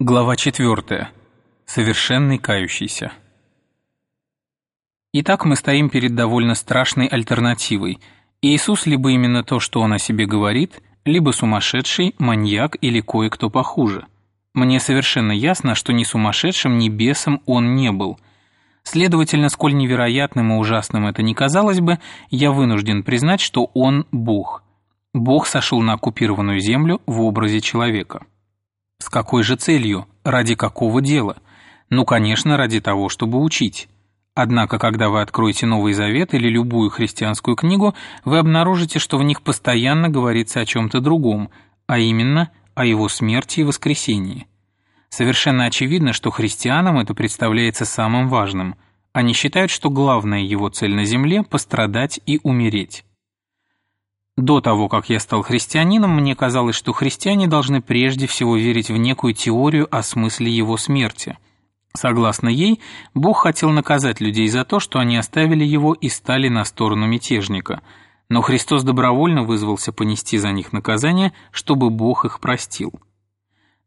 Глава 4. Совершенный кающийся. Итак, мы стоим перед довольно страшной альтернативой. Иисус либо именно то, что Он о себе говорит, либо сумасшедший, маньяк или кое-кто похуже. Мне совершенно ясно, что ни сумасшедшим, ни бесом Он не был. Следовательно, сколь невероятным и ужасным это ни казалось бы, я вынужден признать, что Он – Бог. Бог сошел на оккупированную землю в образе человека. С какой же целью? Ради какого дела? Ну, конечно, ради того, чтобы учить. Однако, когда вы откроете Новый Завет или любую христианскую книгу, вы обнаружите, что в них постоянно говорится о чем-то другом, а именно о его смерти и воскресении. Совершенно очевидно, что христианам это представляется самым важным. Они считают, что главная его цель на земле – пострадать и умереть. До того, как я стал христианином, мне казалось, что христиане должны прежде всего верить в некую теорию о смысле его смерти. Согласно ей, Бог хотел наказать людей за то, что они оставили его и стали на сторону мятежника. Но Христос добровольно вызвался понести за них наказание, чтобы Бог их простил.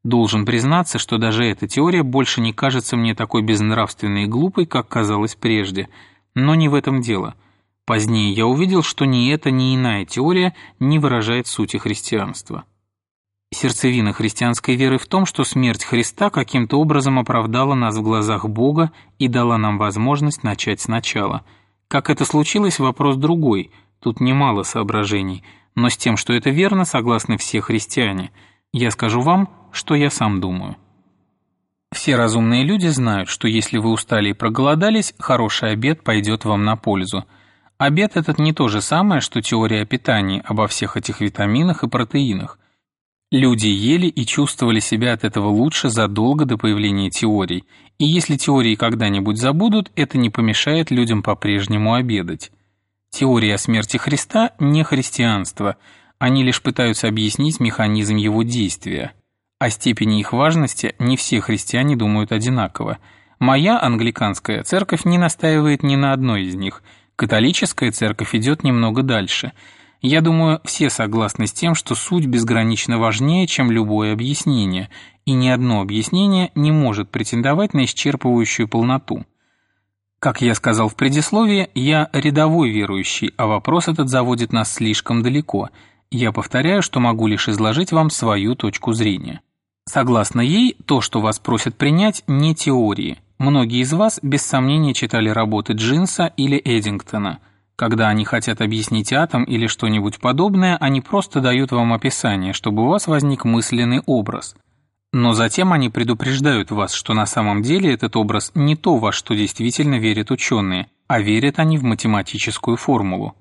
Должен признаться, что даже эта теория больше не кажется мне такой безнравственной и глупой, как казалось прежде. Но не в этом дело – Позднее я увидел, что ни эта, ни иная теория не выражает сути христианства. Сердцевина христианской веры в том, что смерть Христа каким-то образом оправдала нас в глазах Бога и дала нам возможность начать сначала. Как это случилось, вопрос другой, тут немало соображений, но с тем, что это верно, согласны все христиане. Я скажу вам, что я сам думаю. Все разумные люди знают, что если вы устали и проголодались, хороший обед пойдет вам на пользу – Обед этот не то же самое, что теория о питании, обо всех этих витаминах и протеинах. Люди ели и чувствовали себя от этого лучше задолго до появления теорий, и если теории когда-нибудь забудут, это не помешает людям по-прежнему обедать. Теория о смерти Христа – не христианство, они лишь пытаются объяснить механизм его действия. О степени их важности не все христиане думают одинаково. Моя англиканская церковь не настаивает ни на одной из них – Католическая церковь идет немного дальше. Я думаю, все согласны с тем, что суть безгранично важнее, чем любое объяснение, и ни одно объяснение не может претендовать на исчерпывающую полноту. Как я сказал в предисловии, я рядовой верующий, а вопрос этот заводит нас слишком далеко. Я повторяю, что могу лишь изложить вам свою точку зрения. Согласно ей, то, что вас просят принять, не теории – Многие из вас без сомнения читали работы Джинса или Эдингтона. Когда они хотят объяснить атом или что-нибудь подобное, они просто дают вам описание, чтобы у вас возник мысленный образ. Но затем они предупреждают вас, что на самом деле этот образ не то, во что действительно верят ученые, а верят они в математическую формулу.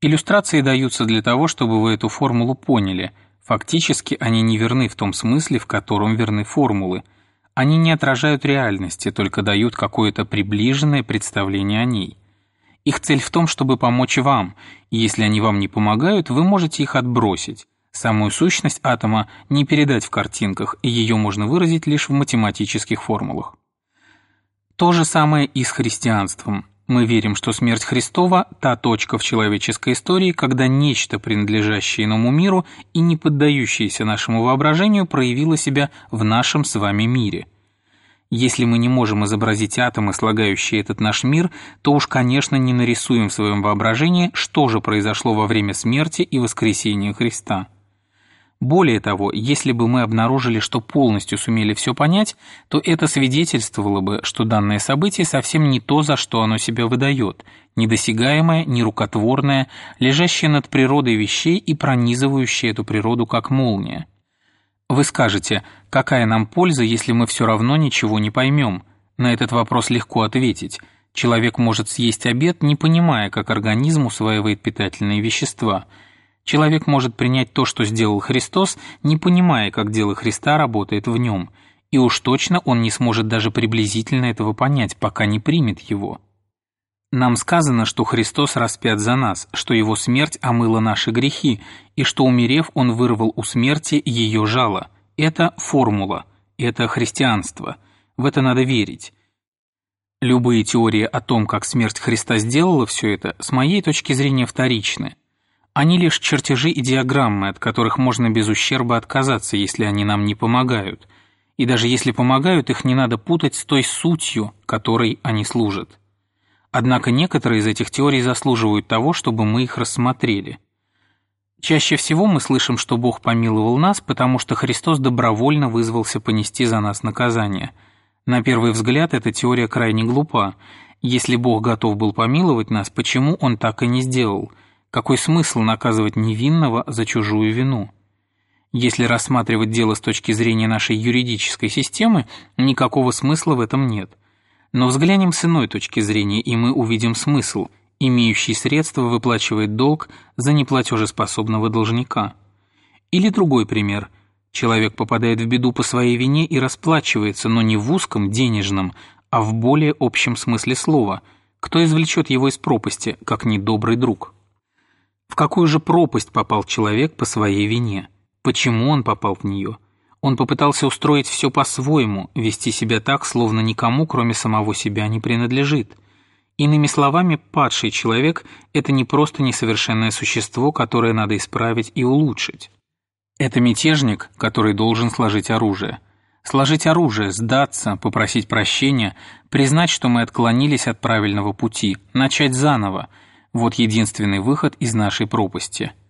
Иллюстрации даются для того, чтобы вы эту формулу поняли. Фактически они не верны в том смысле, в котором верны формулы – они не отражают реальности, только дают какое-то приближенное представление о ней. Их цель в том, чтобы помочь вам, и если они вам не помогают, вы можете их отбросить. Самую сущность атома не передать в картинках, и ее можно выразить лишь в математических формулах. То же самое и с христианством. Мы верим, что смерть Христова – та точка в человеческой истории, когда нечто, принадлежащее иному миру и не поддающееся нашему воображению, проявило себя в нашем с вами мире. Если мы не можем изобразить атомы, слагающие этот наш мир, то уж, конечно, не нарисуем в своем воображении, что же произошло во время смерти и воскресения Христа. Более того, если бы мы обнаружили, что полностью сумели все понять, то это свидетельствовало бы, что данное событие совсем не то, за что оно себя выдает, недосягаемое, нерукотворное, лежащее над природой вещей и пронизывающее эту природу как молния. Вы скажете, какая нам польза, если мы все равно ничего не поймем? На этот вопрос легко ответить. Человек может съесть обед, не понимая, как организм усваивает питательные вещества – Человек может принять то, что сделал Христос, не понимая, как дело Христа работает в нем, и уж точно он не сможет даже приблизительно этого понять, пока не примет его. Нам сказано, что Христос распят за нас, что Его смерть омыла наши грехи, и что, умерев, Он вырвал у смерти ее жало. Это формула, это христианство. В это надо верить. Любые теории о том, как смерть Христа сделала все это, с моей точки зрения вторичны. Они лишь чертежи и диаграммы, от которых можно без ущерба отказаться, если они нам не помогают. И даже если помогают, их не надо путать с той сутью, которой они служат. Однако некоторые из этих теорий заслуживают того, чтобы мы их рассмотрели. Чаще всего мы слышим, что Бог помиловал нас, потому что Христос добровольно вызвался понести за нас наказание. На первый взгляд эта теория крайне глупа. Если Бог готов был помиловать нас, почему Он так и не сделал? Какой смысл наказывать невинного за чужую вину? Если рассматривать дело с точки зрения нашей юридической системы, никакого смысла в этом нет. Но взглянем с иной точки зрения, и мы увидим смысл. Имеющий средства выплачивает долг за неплатежеспособного должника. Или другой пример. Человек попадает в беду по своей вине и расплачивается, но не в узком, денежном, а в более общем смысле слова. Кто извлечет его из пропасти, как недобрый друг? В какую же пропасть попал человек по своей вине? Почему он попал в нее? Он попытался устроить все по-своему, вести себя так, словно никому, кроме самого себя, не принадлежит. Иными словами, падший человек – это не просто несовершенное существо, которое надо исправить и улучшить. Это мятежник, который должен сложить оружие. Сложить оружие, сдаться, попросить прощения, признать, что мы отклонились от правильного пути, начать заново – вот единственный выход из нашей пропасти –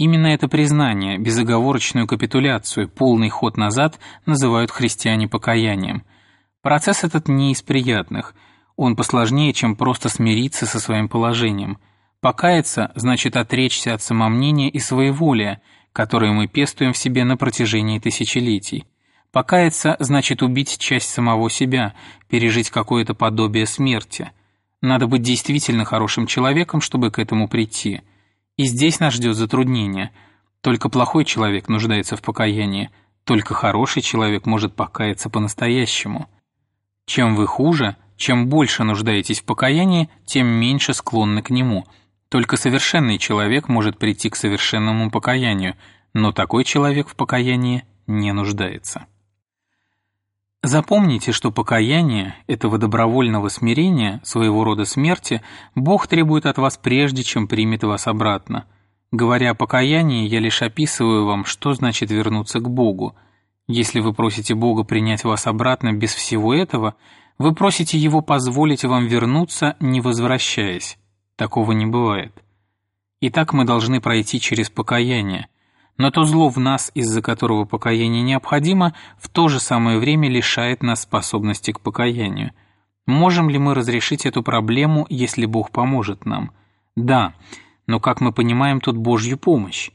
Именно это признание, безоговорочную капитуляцию, полный ход назад называют христиане покаянием. Процесс этот не из приятных, он посложнее, чем просто смириться со своим положением. Покаяться значит отречься от самомнения и своеволия, которые мы пестуем в себе на протяжении тысячелетий. Покаяться значит убить часть самого себя, пережить какое-то подобие смерти. Надо быть действительно хорошим человеком, чтобы к этому прийти – и здесь нас ждет затруднение. Только плохой человек нуждается в покаянии, только хороший человек может покаяться по-настоящему. Чем вы хуже, чем больше нуждаетесь в покаянии, тем меньше склонны к нему. Только совершенный человек может прийти к совершенному покаянию, но такой человек в покаянии не нуждается. Запомните, что покаяние, этого добровольного смирения, своего рода смерти, Бог требует от вас прежде, чем примет вас обратно. Говоря о покаянии, я лишь описываю вам, что значит вернуться к Богу. Если вы просите Бога принять вас обратно без всего этого, вы просите Его позволить вам вернуться, не возвращаясь. Такого не бывает. Итак, мы должны пройти через покаяние – но то зло в нас, из-за которого покаяние необходимо, в то же самое время лишает нас способности к покаянию. Можем ли мы разрешить эту проблему, если Бог поможет нам? Да, но как мы понимаем тут Божью помощь?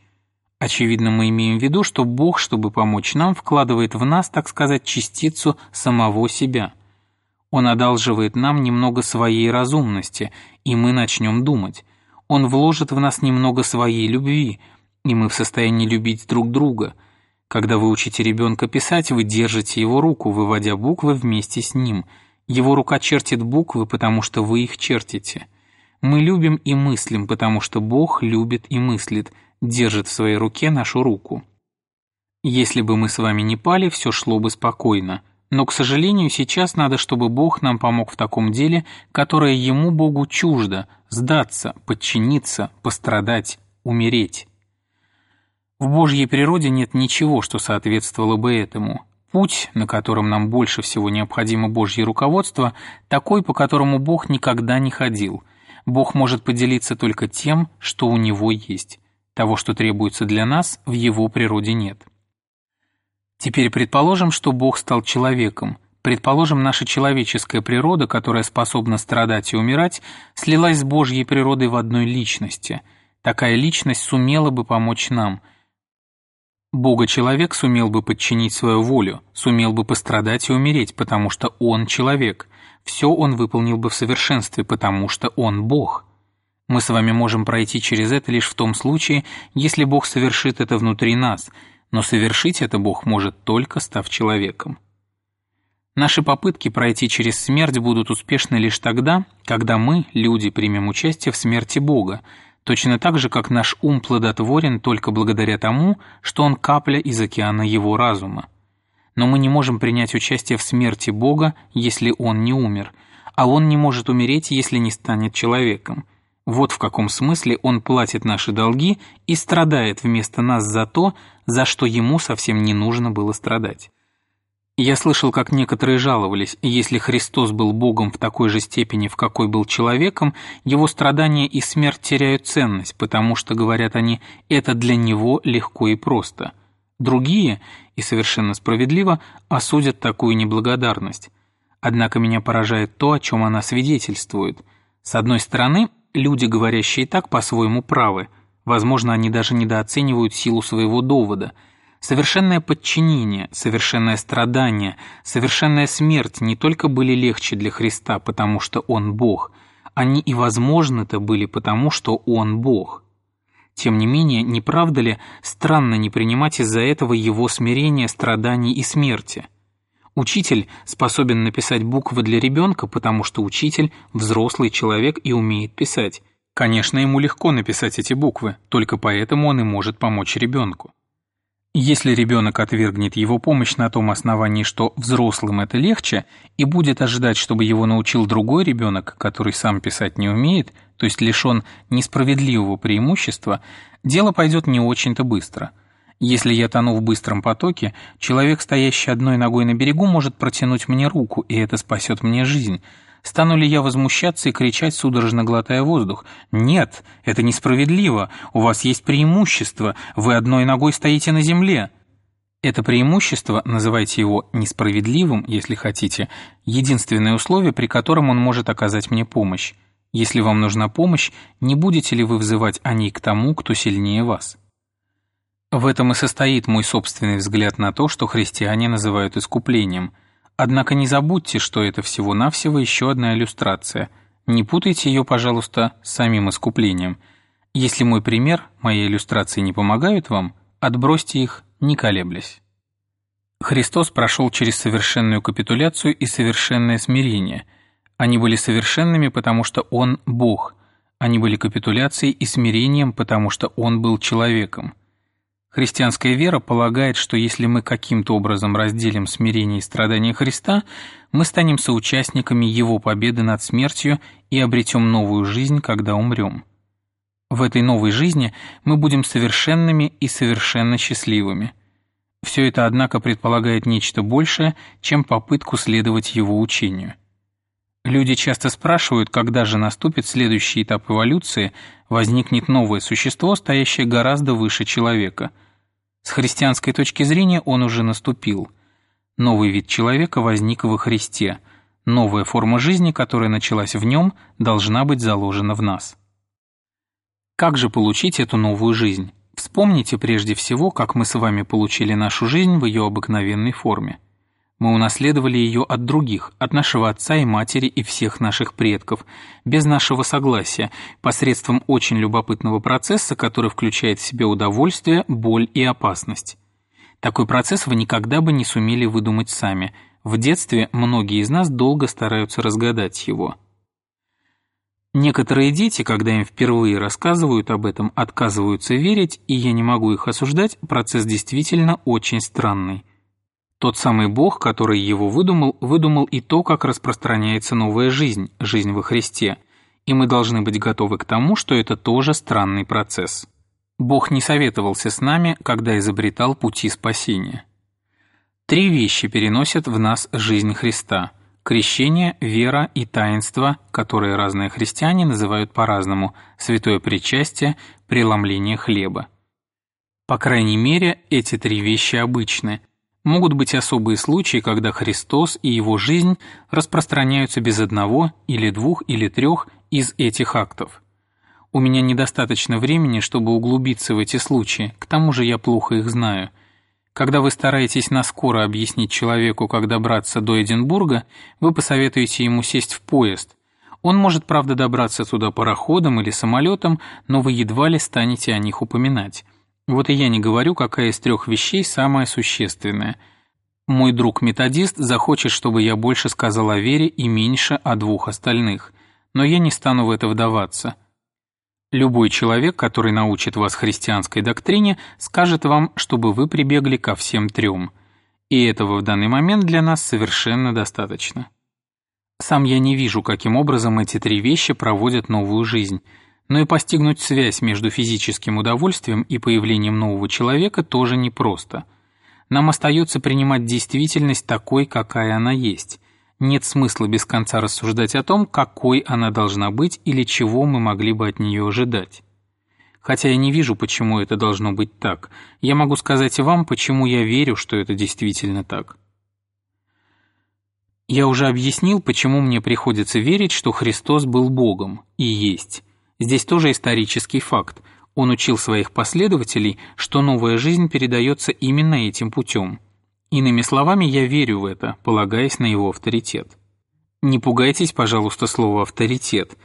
Очевидно, мы имеем в виду, что Бог, чтобы помочь нам, вкладывает в нас, так сказать, частицу самого себя. Он одалживает нам немного своей разумности, и мы начнем думать. Он вложит в нас немного своей любви – и мы в состоянии любить друг друга. Когда вы учите ребенка писать, вы держите его руку, выводя буквы вместе с ним. Его рука чертит буквы, потому что вы их чертите. Мы любим и мыслим, потому что Бог любит и мыслит, держит в своей руке нашу руку. Если бы мы с вами не пали, все шло бы спокойно. Но, к сожалению, сейчас надо, чтобы Бог нам помог в таком деле, которое Ему, Богу, чуждо, сдаться, подчиниться, пострадать, умереть. В Божьей природе нет ничего, что соответствовало бы этому. Путь, на котором нам больше всего необходимо Божье руководство, такой, по которому Бог никогда не ходил. Бог может поделиться только тем, что у Него есть. Того, что требуется для нас, в Его природе нет. Теперь предположим, что Бог стал человеком. Предположим, наша человеческая природа, которая способна страдать и умирать, слилась с Божьей природой в одной личности. Такая личность сумела бы помочь нам – Бога-человек сумел бы подчинить свою волю, сумел бы пострадать и умереть, потому что он человек. Все он выполнил бы в совершенстве, потому что он Бог. Мы с вами можем пройти через это лишь в том случае, если Бог совершит это внутри нас, но совершить это Бог может только став человеком. Наши попытки пройти через смерть будут успешны лишь тогда, когда мы, люди, примем участие в смерти Бога, точно так же, как наш ум плодотворен только благодаря тому, что он капля из океана его разума. Но мы не можем принять участие в смерти Бога, если Он не умер, а Он не может умереть, если не станет человеком. Вот в каком смысле Он платит наши долги и страдает вместо нас за то, за что Ему совсем не нужно было страдать. Я слышал, как некоторые жаловались, если Христос был Богом в такой же степени, в какой был человеком, его страдания и смерть теряют ценность, потому что, говорят они, это для него легко и просто. Другие, и совершенно справедливо, осудят такую неблагодарность. Однако меня поражает то, о чем она свидетельствует. С одной стороны, люди, говорящие так, по-своему правы. Возможно, они даже недооценивают силу своего довода – Совершенное подчинение, совершенное страдание, совершенная смерть не только были легче для Христа, потому что Он Бог, они и возможны-то были потому, что Он Бог. Тем не менее, не правда ли странно не принимать из-за этого Его смирения, страданий и смерти? Учитель способен написать буквы для ребенка, потому что учитель – взрослый человек и умеет писать. Конечно, ему легко написать эти буквы, только поэтому он и может помочь ребенку. Если ребенок отвергнет его помощь на том основании, что взрослым это легче, и будет ожидать, чтобы его научил другой ребенок, который сам писать не умеет, то есть лишен несправедливого преимущества, дело пойдет не очень-то быстро. Если я тону в быстром потоке, человек, стоящий одной ногой на берегу, может протянуть мне руку, и это спасет мне жизнь – Стану ли я возмущаться и кричать, судорожно глотая воздух? Нет, это несправедливо, у вас есть преимущество, вы одной ногой стоите на земле. Это преимущество, называйте его несправедливым, если хотите, единственное условие, при котором он может оказать мне помощь. Если вам нужна помощь, не будете ли вы взывать о ней к тому, кто сильнее вас? В этом и состоит мой собственный взгляд на то, что христиане называют искуплением – Однако не забудьте, что это всего-навсего еще одна иллюстрация. Не путайте ее, пожалуйста, с самим искуплением. Если мой пример, мои иллюстрации не помогают вам, отбросьте их, не колеблясь. Христос прошел через совершенную капитуляцию и совершенное смирение. Они были совершенными, потому что Он – Бог. Они были капитуляцией и смирением, потому что Он был человеком. Христианская вера полагает, что если мы каким-то образом разделим смирение и страдания Христа, мы станем соучастниками Его победы над смертью и обретем новую жизнь, когда умрем. В этой новой жизни мы будем совершенными и совершенно счастливыми. Все это, однако, предполагает нечто большее, чем попытку следовать Его учению. Люди часто спрашивают, когда же наступит следующий этап эволюции, возникнет новое существо, стоящее гораздо выше человека – с христианской точки зрения он уже наступил. Новый вид человека возник во Христе. Новая форма жизни, которая началась в нем, должна быть заложена в нас. Как же получить эту новую жизнь? Вспомните прежде всего, как мы с вами получили нашу жизнь в ее обыкновенной форме. Мы унаследовали ее от других, от нашего отца и матери и всех наших предков, без нашего согласия, посредством очень любопытного процесса, который включает в себя удовольствие, боль и опасность. Такой процесс вы никогда бы не сумели выдумать сами. В детстве многие из нас долго стараются разгадать его. Некоторые дети, когда им впервые рассказывают об этом, отказываются верить, и я не могу их осуждать, процесс действительно очень странный. Тот самый Бог, который его выдумал, выдумал и то, как распространяется новая жизнь, жизнь во Христе, и мы должны быть готовы к тому, что это тоже странный процесс. Бог не советовался с нами, когда изобретал пути спасения. Три вещи переносят в нас жизнь Христа – крещение, вера и таинство, которые разные христиане называют по-разному – святое причастие, преломление хлеба. По крайней мере, эти три вещи обычны – Могут быть особые случаи, когда Христос и Его жизнь распространяются без одного или двух или трех из этих актов. У меня недостаточно времени, чтобы углубиться в эти случаи, к тому же я плохо их знаю. Когда вы стараетесь наскоро объяснить человеку, как добраться до Эдинбурга, вы посоветуете ему сесть в поезд. Он может, правда, добраться туда пароходом или самолетом, но вы едва ли станете о них упоминать. Вот и я не говорю, какая из трех вещей самая существенная. Мой друг-методист захочет, чтобы я больше сказал о вере и меньше о двух остальных, но я не стану в это вдаваться. Любой человек, который научит вас христианской доктрине, скажет вам, чтобы вы прибегли ко всем трем. И этого в данный момент для нас совершенно достаточно. Сам я не вижу, каким образом эти три вещи проводят новую жизнь – но и постигнуть связь между физическим удовольствием и появлением нового человека тоже непросто. Нам остается принимать действительность такой, какая она есть. Нет смысла без конца рассуждать о том, какой она должна быть или чего мы могли бы от нее ожидать. Хотя я не вижу, почему это должно быть так. Я могу сказать вам, почему я верю, что это действительно так. Я уже объяснил, почему мне приходится верить, что Христос был Богом и есть. Здесь тоже исторический факт. Он учил своих последователей, что новая жизнь передается именно этим путем. Иными словами, я верю в это, полагаясь на его авторитет. Не пугайтесь, пожалуйста, слова «авторитет».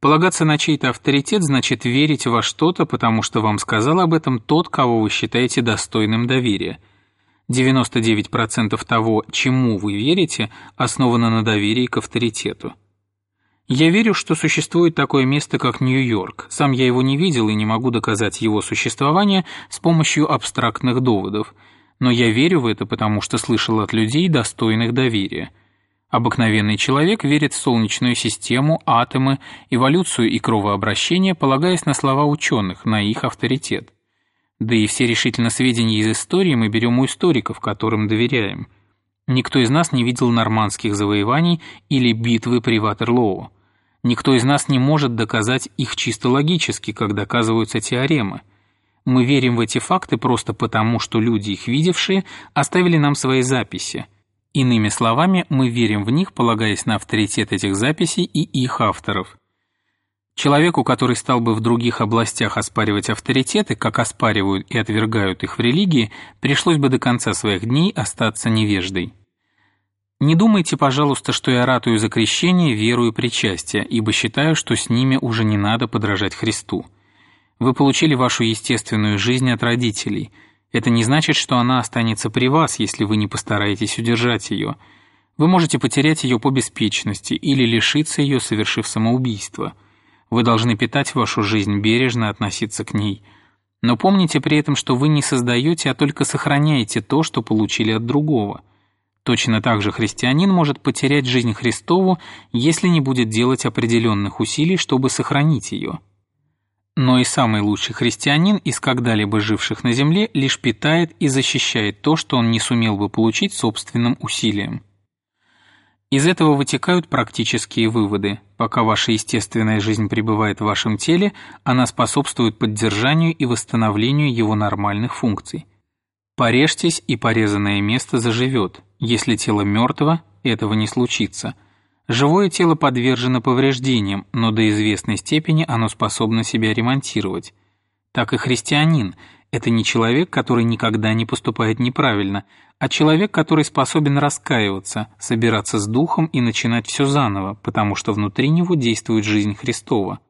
Полагаться на чей-то авторитет значит верить во что-то, потому что вам сказал об этом тот, кого вы считаете достойным доверия. 99% того, чему вы верите, основано на доверии к авторитету. Я верю, что существует такое место, как Нью-Йорк. Сам я его не видел и не могу доказать его существование с помощью абстрактных доводов. Но я верю в это, потому что слышал от людей, достойных доверия – Обыкновенный человек верит в Солнечную систему, атомы, эволюцию и кровообращение, полагаясь на слова ученых, на их авторитет. Да и все решительно сведения из истории мы берем у историков, которым доверяем. Никто из нас не видел нормандских завоеваний или битвы при Ватерлоу. Никто из нас не может доказать их чисто логически, как доказываются теоремы. Мы верим в эти факты просто потому, что люди, их видевшие, оставили нам свои записи – Иными словами, мы верим в них, полагаясь на авторитет этих записей и их авторов. Человеку, который стал бы в других областях оспаривать авторитеты, как оспаривают и отвергают их в религии, пришлось бы до конца своих дней остаться невеждой. Не думайте, пожалуйста, что я ратую за крещение, веру и причастие, ибо считаю, что с ними уже не надо подражать Христу. Вы получили вашу естественную жизнь от родителей – это не значит, что она останется при вас, если вы не постараетесь удержать ее. Вы можете потерять ее по беспечности или лишиться ее, совершив самоубийство. Вы должны питать вашу жизнь, бережно относиться к ней. Но помните при этом, что вы не создаете, а только сохраняете то, что получили от другого. Точно так же христианин может потерять жизнь Христову, если не будет делать определенных усилий, чтобы сохранить ее. Но и самый лучший христианин из когда-либо живших на земле лишь питает и защищает то, что он не сумел бы получить собственным усилием. Из этого вытекают практические выводы. Пока ваша естественная жизнь пребывает в вашем теле, она способствует поддержанию и восстановлению его нормальных функций. Порежьтесь, и порезанное место заживет. Если тело мертво, этого не случится – Живое тело подвержено повреждениям, но до известной степени оно способно себя ремонтировать. Так и христианин – это не человек, который никогда не поступает неправильно, а человек, который способен раскаиваться, собираться с духом и начинать все заново, потому что внутри него действует жизнь Христова.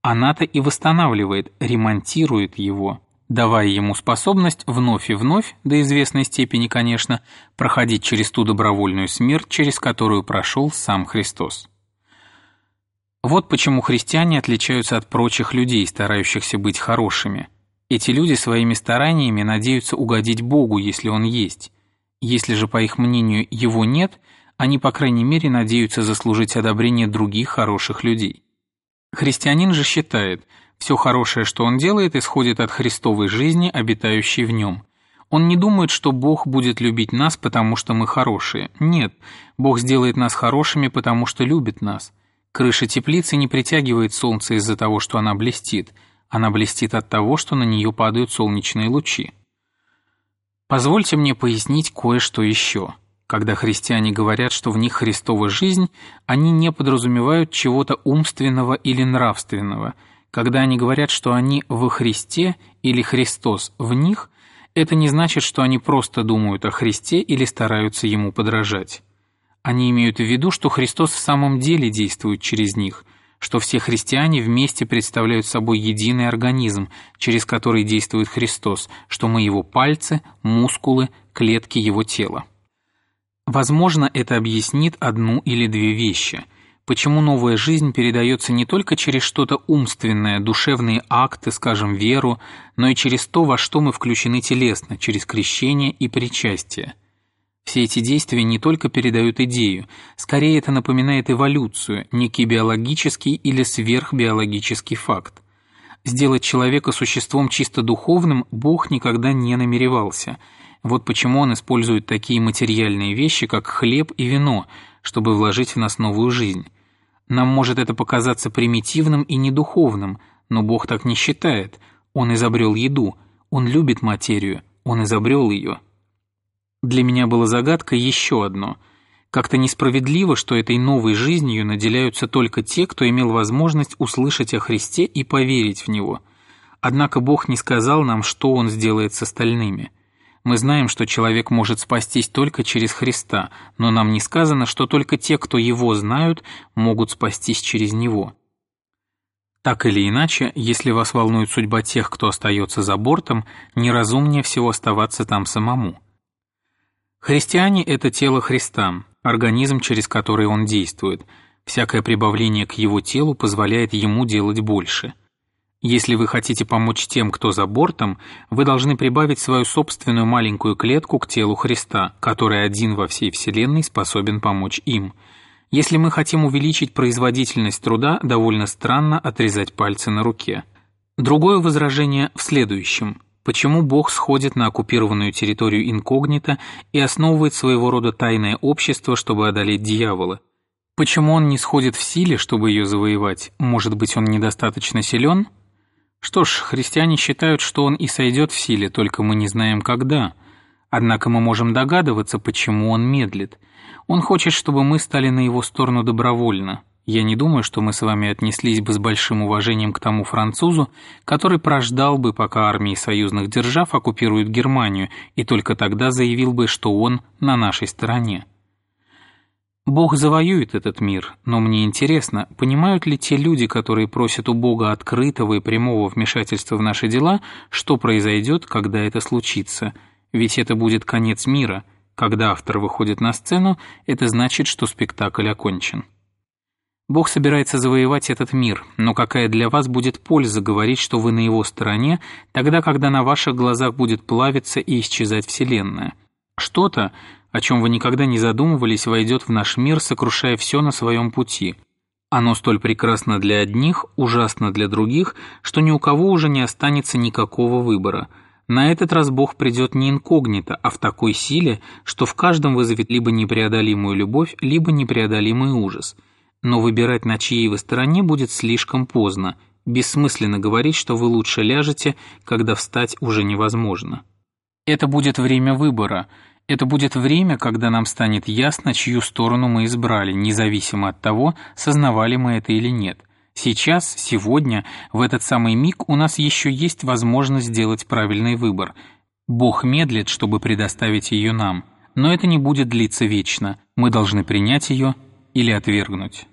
Она-то и восстанавливает, ремонтирует его давая ему способность вновь и вновь, до известной степени, конечно, проходить через ту добровольную смерть, через которую прошел сам Христос. Вот почему христиане отличаются от прочих людей, старающихся быть хорошими. Эти люди своими стараниями надеются угодить Богу, если Он есть. Если же, по их мнению, Его нет, они, по крайней мере, надеются заслужить одобрение других хороших людей. Христианин же считает – все хорошее, что он делает, исходит от Христовой жизни, обитающей в нем. Он не думает, что Бог будет любить нас, потому что мы хорошие. Нет, Бог сделает нас хорошими, потому что любит нас. Крыша теплицы не притягивает солнце из-за того, что она блестит. Она блестит от того, что на нее падают солнечные лучи. Позвольте мне пояснить кое-что еще. Когда христиане говорят, что в них Христова жизнь, они не подразумевают чего-то умственного или нравственного – когда они говорят, что они во Христе или Христос в них, это не значит, что они просто думают о Христе или стараются Ему подражать. Они имеют в виду, что Христос в самом деле действует через них, что все христиане вместе представляют собой единый организм, через который действует Христос, что мы Его пальцы, мускулы, клетки Его тела. Возможно, это объяснит одну или две вещи – почему новая жизнь передается не только через что-то умственное, душевные акты, скажем, веру, но и через то, во что мы включены телесно, через крещение и причастие. Все эти действия не только передают идею, скорее это напоминает эволюцию, некий биологический или сверхбиологический факт. Сделать человека существом чисто духовным Бог никогда не намеревался. Вот почему он использует такие материальные вещи, как хлеб и вино, чтобы вложить в нас новую жизнь. Нам может это показаться примитивным и недуховным, но Бог так не считает. Он изобрел еду, Он любит материю, Он изобрел ее. Для меня было загадкой еще одно. Как-то несправедливо, что этой новой жизнью наделяются только те, кто имел возможность услышать о Христе и поверить в Него. Однако Бог не сказал нам, что Он сделает с остальными – мы знаем, что человек может спастись только через Христа, но нам не сказано, что только те, кто Его знают, могут спастись через Него. Так или иначе, если вас волнует судьба тех, кто остается за бортом, неразумнее всего оставаться там самому. Христиане – это тело Христа, организм, через который он действует. Всякое прибавление к его телу позволяет ему делать больше – если вы хотите помочь тем, кто за бортом, вы должны прибавить свою собственную маленькую клетку к телу Христа, который один во всей Вселенной способен помочь им. Если мы хотим увеличить производительность труда, довольно странно отрезать пальцы на руке. Другое возражение в следующем. Почему Бог сходит на оккупированную территорию инкогнито и основывает своего рода тайное общество, чтобы одолеть дьявола? Почему он не сходит в силе, чтобы ее завоевать? Может быть, он недостаточно силен? Что ж, христиане считают, что он и сойдет в силе, только мы не знаем когда. Однако мы можем догадываться, почему он медлит. Он хочет, чтобы мы стали на его сторону добровольно. Я не думаю, что мы с вами отнеслись бы с большим уважением к тому французу, который прождал бы, пока армии союзных держав оккупируют Германию, и только тогда заявил бы, что он на нашей стороне. Бог завоюет этот мир, но мне интересно, понимают ли те люди, которые просят у Бога открытого и прямого вмешательства в наши дела, что произойдет, когда это случится? Ведь это будет конец мира. Когда автор выходит на сцену, это значит, что спектакль окончен. Бог собирается завоевать этот мир, но какая для вас будет польза говорить, что вы на его стороне, тогда, когда на ваших глазах будет плавиться и исчезать Вселенная? Что-то, о чем вы никогда не задумывались, войдет в наш мир, сокрушая все на своем пути. Оно столь прекрасно для одних, ужасно для других, что ни у кого уже не останется никакого выбора. На этот раз Бог придет не инкогнито, а в такой силе, что в каждом вызовет либо непреодолимую любовь, либо непреодолимый ужас. Но выбирать, на чьей вы стороне, будет слишком поздно. Бессмысленно говорить, что вы лучше ляжете, когда встать уже невозможно. Это будет время выбора – это будет время, когда нам станет ясно, чью сторону мы избрали, независимо от того, сознавали мы это или нет. Сейчас, сегодня, в этот самый миг у нас еще есть возможность сделать правильный выбор. Бог медлит, чтобы предоставить ее нам. Но это не будет длиться вечно. Мы должны принять ее или отвергнуть.